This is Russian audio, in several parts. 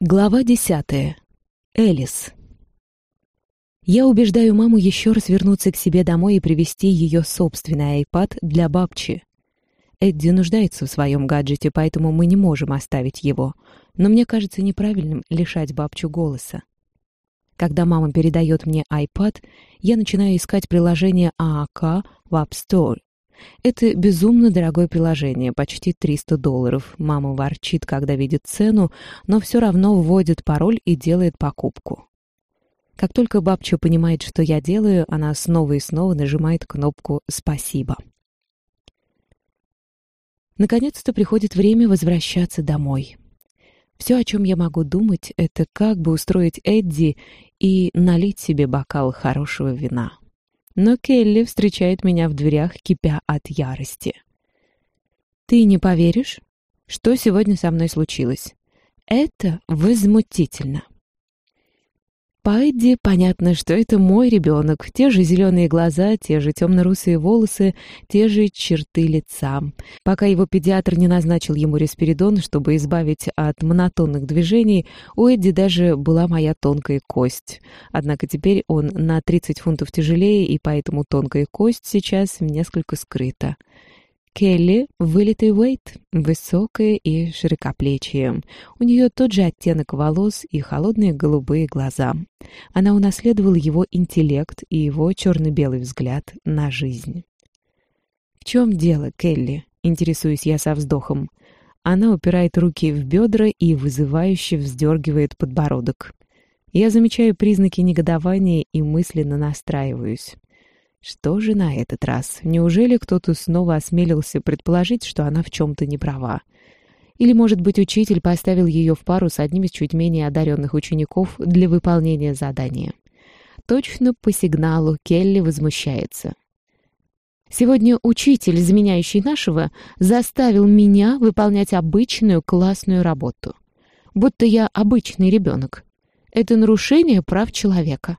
Глава десятая. Элис. Я убеждаю маму еще раз вернуться к себе домой и привезти ее собственный iPad для бабчи. Эдди нуждается в своем гаджете, поэтому мы не можем оставить его. Но мне кажется неправильным лишать бабчу голоса. Когда мама передает мне iPad, я начинаю искать приложение ААК в App Store это безумно дорогое приложение, почти 300 долларов. Мама ворчит, когда видит цену, но все равно вводит пароль и делает покупку. Как только бабча понимает, что я делаю, она снова и снова нажимает кнопку «Спасибо». Наконец-то приходит время возвращаться домой. Все, о чем я могу думать, это как бы устроить Эдди и налить себе бокал хорошего вина но Келли встречает меня в дверях, кипя от ярости. «Ты не поверишь, что сегодня со мной случилось? Это возмутительно!» По Эдди понятно, что это мой ребенок. Те же зеленые глаза, те же темно-русые волосы, те же черты лица. Пока его педиатр не назначил ему респиридон, чтобы избавить от монотонных движений, у Эдди даже была моя тонкая кость. Однако теперь он на 30 фунтов тяжелее, и поэтому тонкая кость сейчас несколько скрыта. Келли — вылитый Уэйт, высокая и широкоплечья. У нее тот же оттенок волос и холодные голубые глаза. Она унаследовала его интеллект и его черно-белый взгляд на жизнь. «В чем дело, Келли?» — интересуюсь я со вздохом. Она упирает руки в бедра и вызывающе вздергивает подбородок. Я замечаю признаки негодования и мысленно настраиваюсь. Что же на этот раз? Неужели кто-то снова осмелился предположить, что она в чем-то не права? Или, может быть, учитель поставил ее в пару с одним из чуть менее одаренных учеников для выполнения задания? Точно по сигналу Келли возмущается. Сегодня учитель, заменяющий нашего, заставил меня выполнять обычную классную работу. Будто я обычный ребенок. Это нарушение прав человека.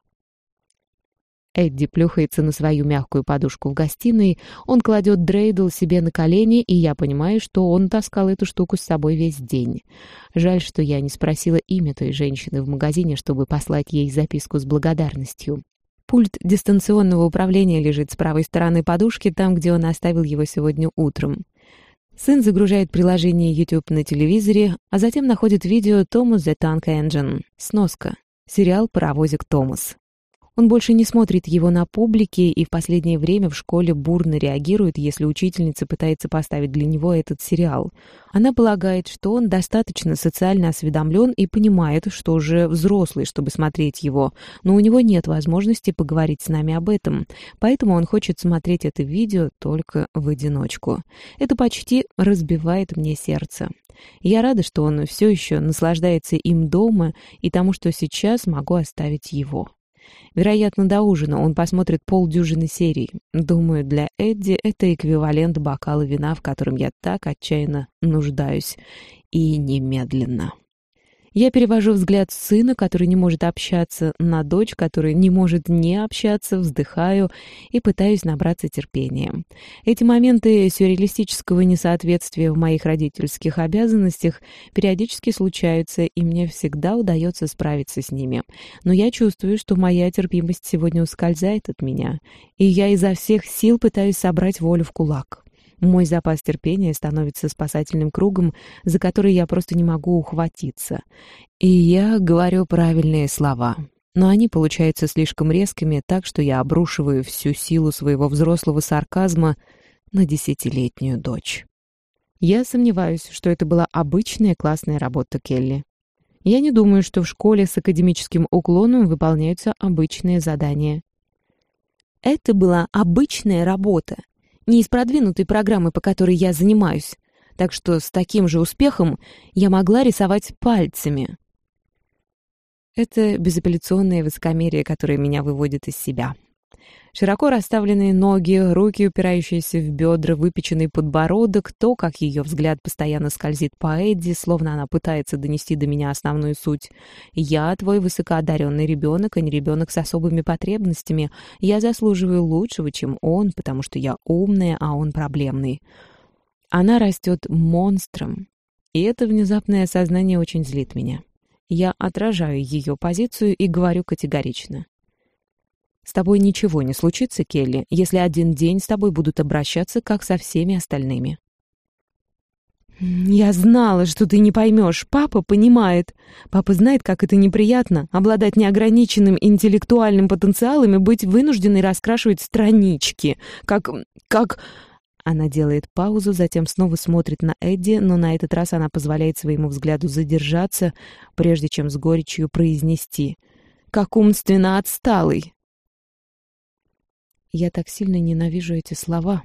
Эдди плюхается на свою мягкую подушку в гостиной, он кладет дрейдл себе на колени, и я понимаю, что он таскал эту штуку с собой весь день. Жаль, что я не спросила имя той женщины в магазине, чтобы послать ей записку с благодарностью. Пульт дистанционного управления лежит с правой стороны подушки, там, где он оставил его сегодня утром. Сын загружает приложение YouTube на телевизоре, а затем находит видео «Thomas the Tank Engine» — сноска. Сериал «Паровозик Томас». Он больше не смотрит его на публике и в последнее время в школе бурно реагирует, если учительница пытается поставить для него этот сериал. Она полагает, что он достаточно социально осведомлен и понимает, что уже взрослый, чтобы смотреть его, но у него нет возможности поговорить с нами об этом, поэтому он хочет смотреть это видео только в одиночку. Это почти разбивает мне сердце. Я рада, что он все еще наслаждается им дома и тому, что сейчас могу оставить его. Вероятно, до ужина он посмотрит полдюжины серий. Думаю, для Эдди это эквивалент бокала вина, в котором я так отчаянно нуждаюсь. И немедленно. Я перевожу взгляд сына, который не может общаться, на дочь, которая не может не общаться, вздыхаю и пытаюсь набраться терпения. Эти моменты сюрреалистического несоответствия в моих родительских обязанностях периодически случаются, и мне всегда удается справиться с ними. Но я чувствую, что моя терпимость сегодня ускользает от меня, и я изо всех сил пытаюсь собрать волю в кулак. Мой запас терпения становится спасательным кругом, за который я просто не могу ухватиться. И я говорю правильные слова. Но они получаются слишком резкими, так что я обрушиваю всю силу своего взрослого сарказма на десятилетнюю дочь. Я сомневаюсь, что это была обычная классная работа Келли. Я не думаю, что в школе с академическим уклоном выполняются обычные задания. Это была обычная работа, не из продвинутой программы, по которой я занимаюсь, так что с таким же успехом я могла рисовать пальцами. Это безапелляционное высокомерие, которое меня выводит из себя. Широко расставленные ноги, руки, упирающиеся в бедра, выпеченный подбородок, то, как ее взгляд постоянно скользит по Эдди, словно она пытается донести до меня основную суть. «Я твой высокоодаренный ребенок, а не ребенок с особыми потребностями. Я заслуживаю лучшего, чем он, потому что я умная, а он проблемный». Она растет монстром, и это внезапное осознание очень злит меня. Я отражаю ее позицию и говорю категорично. «С тобой ничего не случится, Келли, если один день с тобой будут обращаться, как со всеми остальными». «Я знала, что ты не поймешь. Папа понимает. Папа знает, как это неприятно — обладать неограниченным интеллектуальным потенциалом и быть вынужденной раскрашивать странички. Как... как...» Она делает паузу, затем снова смотрит на Эдди, но на этот раз она позволяет своему взгляду задержаться, прежде чем с горечью произнести «Как умственно отсталый!» Я так сильно ненавижу эти слова,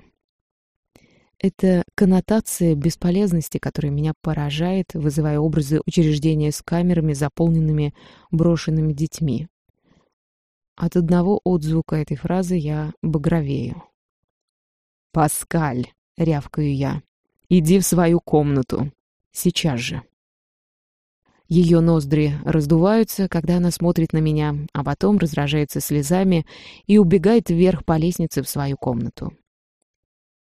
это коннотация бесполезности, которая меня поражает, вызывая образы учреждения с камерами, заполненными брошенными детьми. От одного отзвука этой фразы я багровею. «Паскаль!» — рявкаю я. «Иди в свою комнату. Сейчас же!» Ее ноздри раздуваются, когда она смотрит на меня, а потом разражается слезами и убегает вверх по лестнице в свою комнату.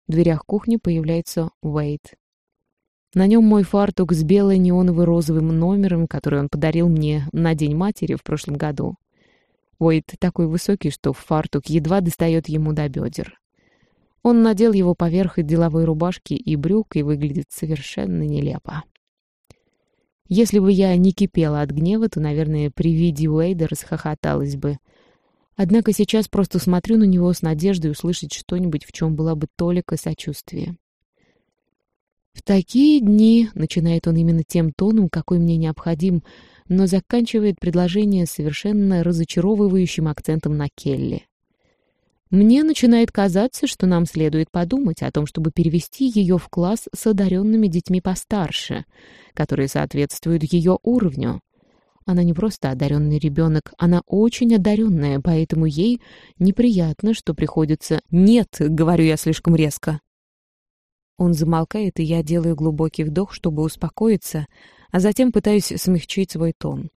В дверях кухни появляется Уэйт. На нем мой фартук с белой неоново-розовым номером, который он подарил мне на День матери в прошлом году. Уэйт такой высокий, что фартук едва достает ему до бедер. Он надел его поверх деловой рубашки и брюк и выглядит совершенно нелепо. Если бы я не кипела от гнева, то, наверное, при виде Уэйда расхохоталась бы — Однако сейчас просто смотрю на него с надеждой услышать что-нибудь, в чем была бы толика сочувствия. «В такие дни», — начинает он именно тем тоном, какой мне необходим, но заканчивает предложение совершенно разочаровывающим акцентом на Келли. «Мне начинает казаться, что нам следует подумать о том, чтобы перевести ее в класс с одаренными детьми постарше, которые соответствуют ее уровню. Она не просто одаренный ребенок, она очень одаренная, поэтому ей неприятно, что приходится... «Нет!» — говорю я слишком резко. Он замолкает, и я делаю глубокий вдох, чтобы успокоиться, а затем пытаюсь смягчить свой тон.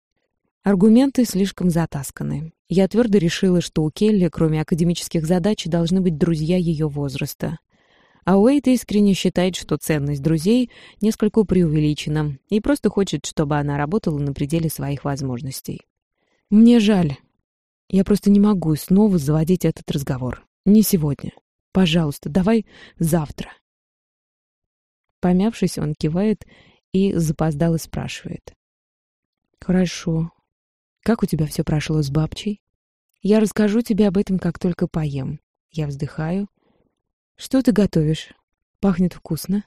Аргументы слишком затасканы. Я твердо решила, что у Келли, кроме академических задач, должны быть друзья ее возраста. А Уэйт искренне считает, что ценность друзей несколько преувеличена и просто хочет, чтобы она работала на пределе своих возможностей. Мне жаль. Я просто не могу снова заводить этот разговор. Не сегодня. Пожалуйста, давай завтра. Помявшись, он кивает и запоздало спрашивает. «Хорошо. Как у тебя все прошло с бабчей? Я расскажу тебе об этом, как только поем». Я вздыхаю, «Что ты готовишь? Пахнет вкусно».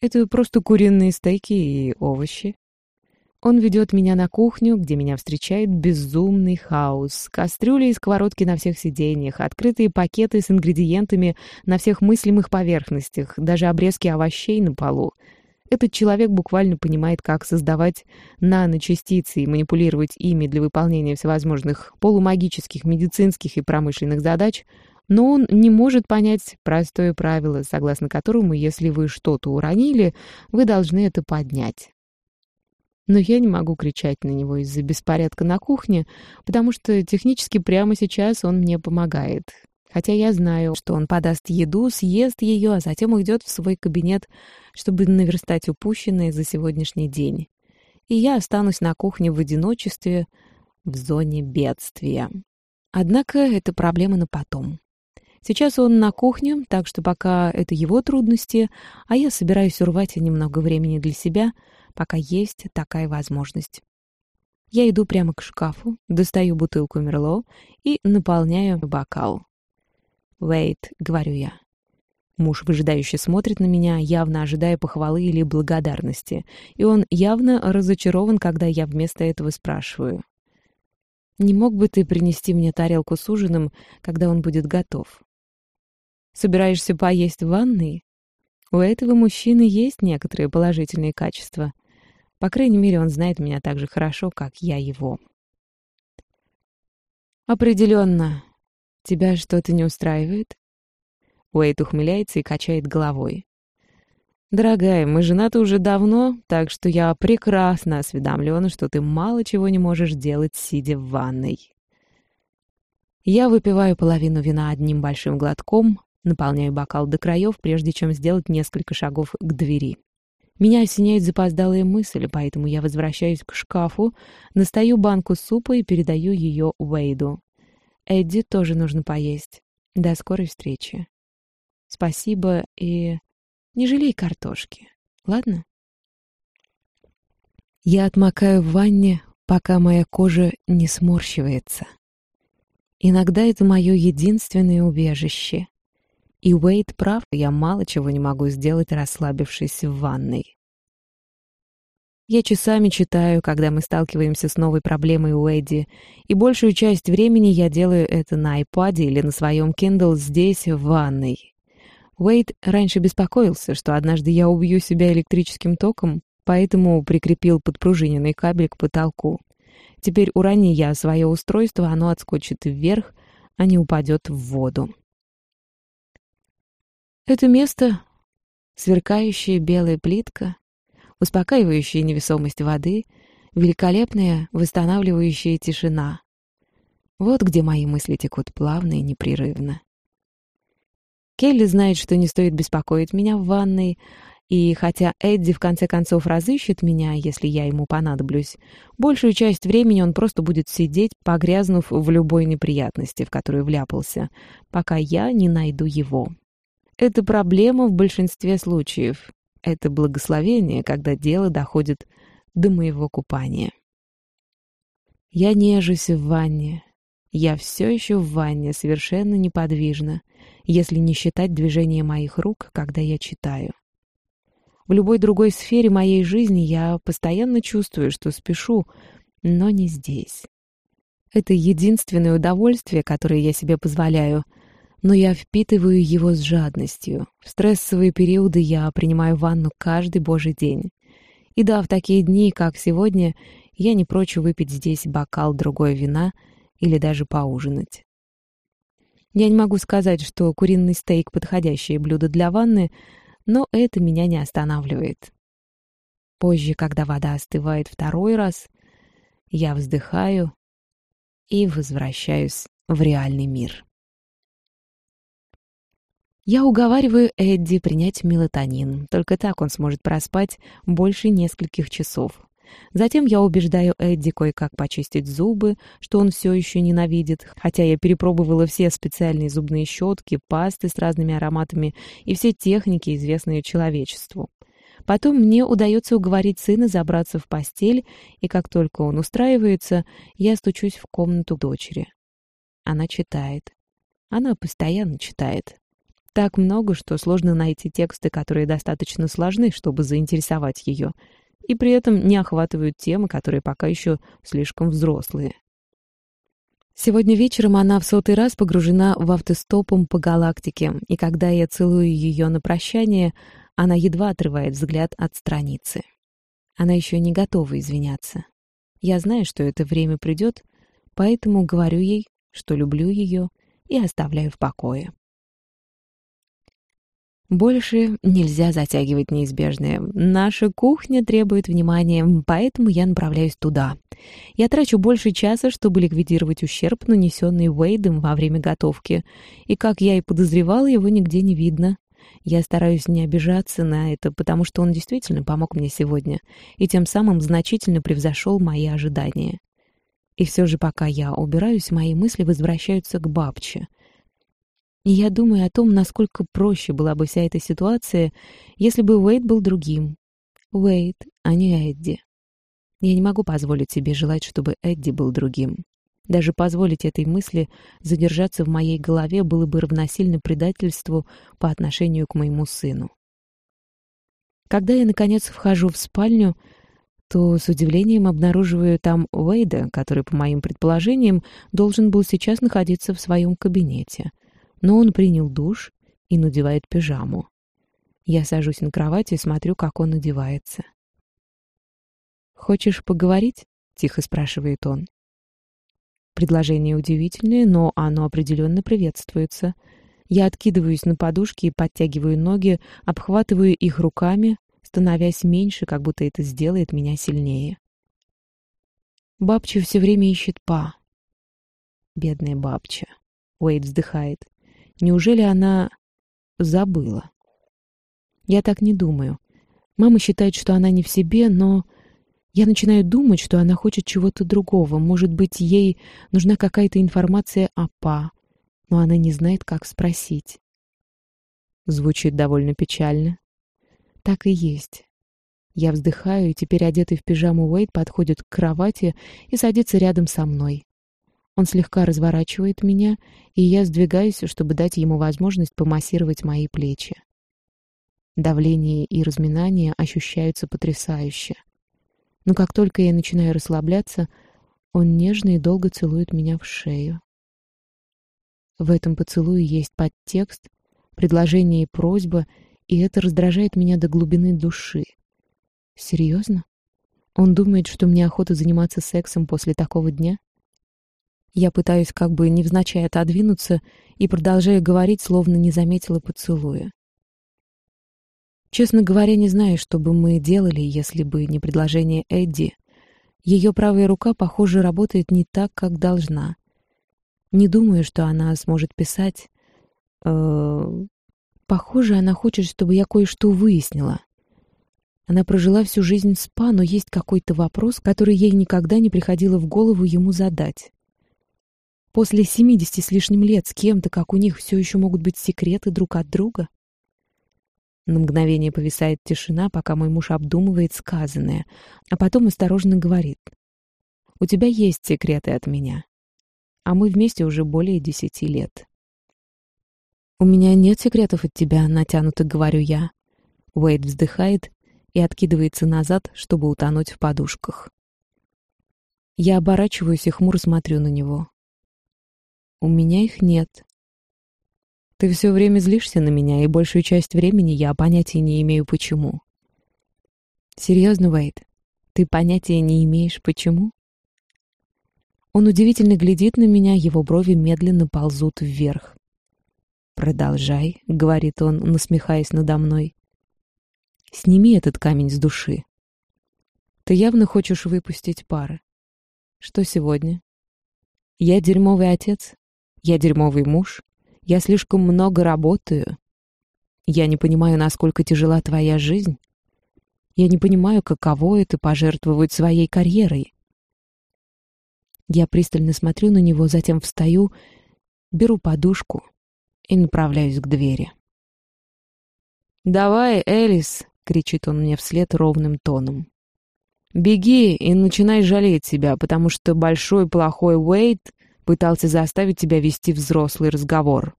«Это просто куриные стейки и овощи». Он ведет меня на кухню, где меня встречает безумный хаос. Кастрюли и сковородки на всех сиденьях, открытые пакеты с ингредиентами на всех мыслимых поверхностях, даже обрезки овощей на полу. Этот человек буквально понимает, как создавать наночастицы и манипулировать ими для выполнения всевозможных полумагических, медицинских и промышленных задач — но он не может понять простое правило, согласно которому, если вы что-то уронили, вы должны это поднять. Но я не могу кричать на него из-за беспорядка на кухне, потому что технически прямо сейчас он мне помогает. Хотя я знаю, что он подаст еду, съест ее, а затем уйдет в свой кабинет, чтобы наверстать упущенное за сегодняшний день. И я останусь на кухне в одиночестве, в зоне бедствия. Однако это проблема на потом. Сейчас он на кухне, так что пока это его трудности, а я собираюсь урвать немного времени для себя, пока есть такая возможность. Я иду прямо к шкафу, достаю бутылку Мерло и наполняю бокал. «Вейт», — говорю я. Муж выжидающе смотрит на меня, явно ожидая похвалы или благодарности, и он явно разочарован, когда я вместо этого спрашиваю. «Не мог бы ты принести мне тарелку с ужином, когда он будет готов?» Собираешься поесть в ванной? У этого мужчины есть некоторые положительные качества. По крайней мере, он знает меня так же хорошо, как я его. «Определенно. Тебя что-то не устраивает?» Уэйт ухмыляется и качает головой. «Дорогая, мы женаты уже давно, так что я прекрасно осведомлен, что ты мало чего не можешь делать, сидя в ванной». Я выпиваю половину вина одним большим глотком, Наполняю бокал до краев, прежде чем сделать несколько шагов к двери. Меня осеняет запоздалая мысль, поэтому я возвращаюсь к шкафу, настаю банку супа и передаю ее Уэйду. Эдди тоже нужно поесть. До скорой встречи. Спасибо и... Не жалей картошки, ладно? Я отмокаю в ванне, пока моя кожа не сморщивается. Иногда это мое единственное убежище. И Уэйд прав, я мало чего не могу сделать, расслабившись в ванной. Я часами читаю, когда мы сталкиваемся с новой проблемой Уэдди, и большую часть времени я делаю это на iPad или на своем Kindle здесь, в ванной. Уэйд раньше беспокоился, что однажды я убью себя электрическим током, поэтому прикрепил подпружиненный кабель к потолку. Теперь урони я свое устройство, оно отскочит вверх, а не упадет в воду. Это место — сверкающая белая плитка, успокаивающая невесомость воды, великолепная восстанавливающая тишина. Вот где мои мысли текут плавно и непрерывно. Келли знает, что не стоит беспокоить меня в ванной, и хотя Эдди в конце концов разыщет меня, если я ему понадоблюсь, большую часть времени он просто будет сидеть, погрязнув в любой неприятности, в которую вляпался, пока я не найду его. Это проблема в большинстве случаев. Это благословение, когда дело доходит до моего купания. Я нежусь в ванне. Я все еще в ванне, совершенно неподвижно, если не считать движения моих рук, когда я читаю. В любой другой сфере моей жизни я постоянно чувствую, что спешу, но не здесь. Это единственное удовольствие, которое я себе позволяю — но я впитываю его с жадностью. В стрессовые периоды я принимаю ванну каждый божий день. И да, в такие дни, как сегодня, я не прочь выпить здесь бокал другой вина или даже поужинать. Я не могу сказать, что куриный стейк — подходящее блюдо для ванны, но это меня не останавливает. Позже, когда вода остывает второй раз, я вздыхаю и возвращаюсь в реальный мир. Я уговариваю Эдди принять мелатонин. Только так он сможет проспать больше нескольких часов. Затем я убеждаю Эдди кое-как почистить зубы, что он все еще ненавидит, хотя я перепробовала все специальные зубные щетки, пасты с разными ароматами и все техники, известные человечеству. Потом мне удается уговорить сына забраться в постель, и как только он устраивается, я стучусь в комнату дочери. Она читает. Она постоянно читает. Так много, что сложно найти тексты, которые достаточно сложны, чтобы заинтересовать ее, и при этом не охватывают темы, которые пока еще слишком взрослые. Сегодня вечером она в сотый раз погружена в автостопом по галактике, и когда я целую ее на прощание, она едва отрывает взгляд от страницы. Она еще не готова извиняться. Я знаю, что это время придет, поэтому говорю ей, что люблю ее и оставляю в покое. Больше нельзя затягивать неизбежное. Наша кухня требует внимания, поэтому я направляюсь туда. Я трачу больше часа, чтобы ликвидировать ущерб, нанесенный Уэйдом во время готовки. И, как я и подозревала, его нигде не видно. Я стараюсь не обижаться на это, потому что он действительно помог мне сегодня и тем самым значительно превзошел мои ожидания. И все же, пока я убираюсь, мои мысли возвращаются к бабче — и я думаю о том, насколько проще была бы вся эта ситуация, если бы Уэйд был другим. Уэйд, а не Эдди. Я не могу позволить себе желать, чтобы Эдди был другим. Даже позволить этой мысли задержаться в моей голове было бы равносильно предательству по отношению к моему сыну. Когда я, наконец, вхожу в спальню, то с удивлением обнаруживаю там Уэйда, который, по моим предположениям, должен был сейчас находиться в своем кабинете — но он принял душ и надевает пижаму. Я сажусь на кровать и смотрю, как он одевается. «Хочешь поговорить?» — тихо спрашивает он. Предложение удивительное, но оно определенно приветствуется. Я откидываюсь на подушки и подтягиваю ноги, обхватываю их руками, становясь меньше, как будто это сделает меня сильнее. Бабча все время ищет па. Бедная бабча. Уэйд вздыхает. Неужели она забыла? Я так не думаю. Мама считает, что она не в себе, но я начинаю думать, что она хочет чего-то другого. Может быть, ей нужна какая-то информация о Па, но она не знает, как спросить. Звучит довольно печально. Так и есть. Я вздыхаю, и теперь одетый в пижаму Уэйд подходит к кровати и садится рядом со мной. Он слегка разворачивает меня, и я сдвигаюсь, чтобы дать ему возможность помассировать мои плечи. Давление и разминание ощущаются потрясающе. Но как только я начинаю расслабляться, он нежно и долго целует меня в шею. В этом поцелуе есть подтекст, предложение и просьба, и это раздражает меня до глубины души. Серьезно? Он думает, что мне охота заниматься сексом после такого дня? Я пытаюсь как бы невзначай отодвинуться и продолжаю говорить, словно не заметила поцелуя. Честно говоря, не знаю, что бы мы делали, если бы не предложение Эдди. Ее правая рука, похоже, работает не так, как должна. Не думаю, что она сможет писать. Э похоже, она хочет, чтобы я кое-что выяснила. Она прожила всю жизнь СПА, но есть какой-то вопрос, который ей никогда не приходило в голову ему задать. После семидесяти с лишним лет с кем-то, как у них, все еще могут быть секреты друг от друга? На мгновение повисает тишина, пока мой муж обдумывает сказанное, а потом осторожно говорит. «У тебя есть секреты от меня, а мы вместе уже более десяти лет». «У меня нет секретов от тебя», — натянуто говорю я. Уэйд вздыхает и откидывается назад, чтобы утонуть в подушках. Я оборачиваюсь и хмуро смотрю на него. «У меня их нет», ты все время злишься на меня, и большую часть времени я понятия не имею, почему. Серьезно, Уэйд, ты понятия не имеешь, почему? Он удивительно глядит на меня, его брови медленно ползут вверх. «Продолжай», — говорит он, насмехаясь надо мной. «Сними этот камень с души. Ты явно хочешь выпустить пары. Что сегодня? Я дерьмовый отец? Я дерьмовый муж? Я слишком много работаю. Я не понимаю, насколько тяжела твоя жизнь. Я не понимаю, каково это пожертвовать своей карьерой. Я пристально смотрю на него, затем встаю, беру подушку и направляюсь к двери. «Давай, Элис!» — кричит он мне вслед ровным тоном. «Беги и начинай жалеть себя, потому что большой плохой Уэйт пытался заставить тебя вести взрослый разговор.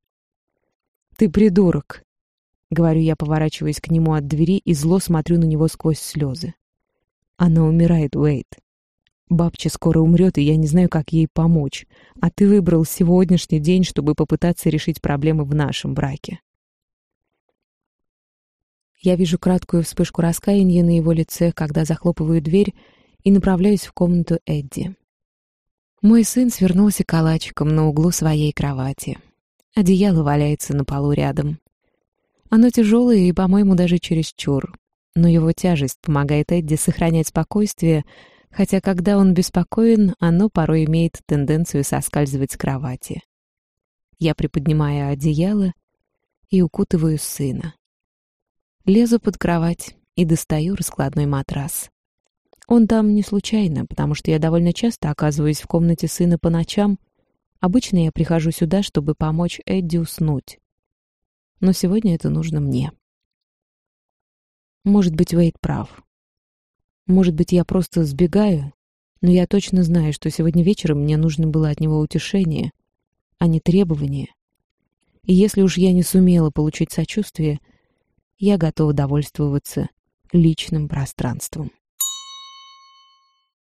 «Ты придурок!» — говорю я, поворачиваясь к нему от двери и зло смотрю на него сквозь слезы. Она умирает, Уэйт. Бабча скоро умрет, и я не знаю, как ей помочь. А ты выбрал сегодняшний день, чтобы попытаться решить проблемы в нашем браке. Я вижу краткую вспышку раскаяния на его лице, когда захлопываю дверь и направляюсь в комнату Эдди. Мой сын свернулся калачиком на углу своей кровати. Одеяло валяется на полу рядом. Оно тяжелое и, по-моему, даже чересчур. Но его тяжесть помогает Эдди сохранять спокойствие, хотя когда он беспокоен, оно порой имеет тенденцию соскальзывать с кровати. Я приподнимаю одеяло и укутываю сына. Лезу под кровать и достаю раскладной матрас. Он там не случайно, потому что я довольно часто оказываюсь в комнате сына по ночам. Обычно я прихожу сюда, чтобы помочь Эдди уснуть. Но сегодня это нужно мне. Может быть, Уэйд прав. Может быть, я просто сбегаю, но я точно знаю, что сегодня вечером мне нужно было от него утешение, а не требование. И если уж я не сумела получить сочувствие, я готова довольствоваться личным пространством.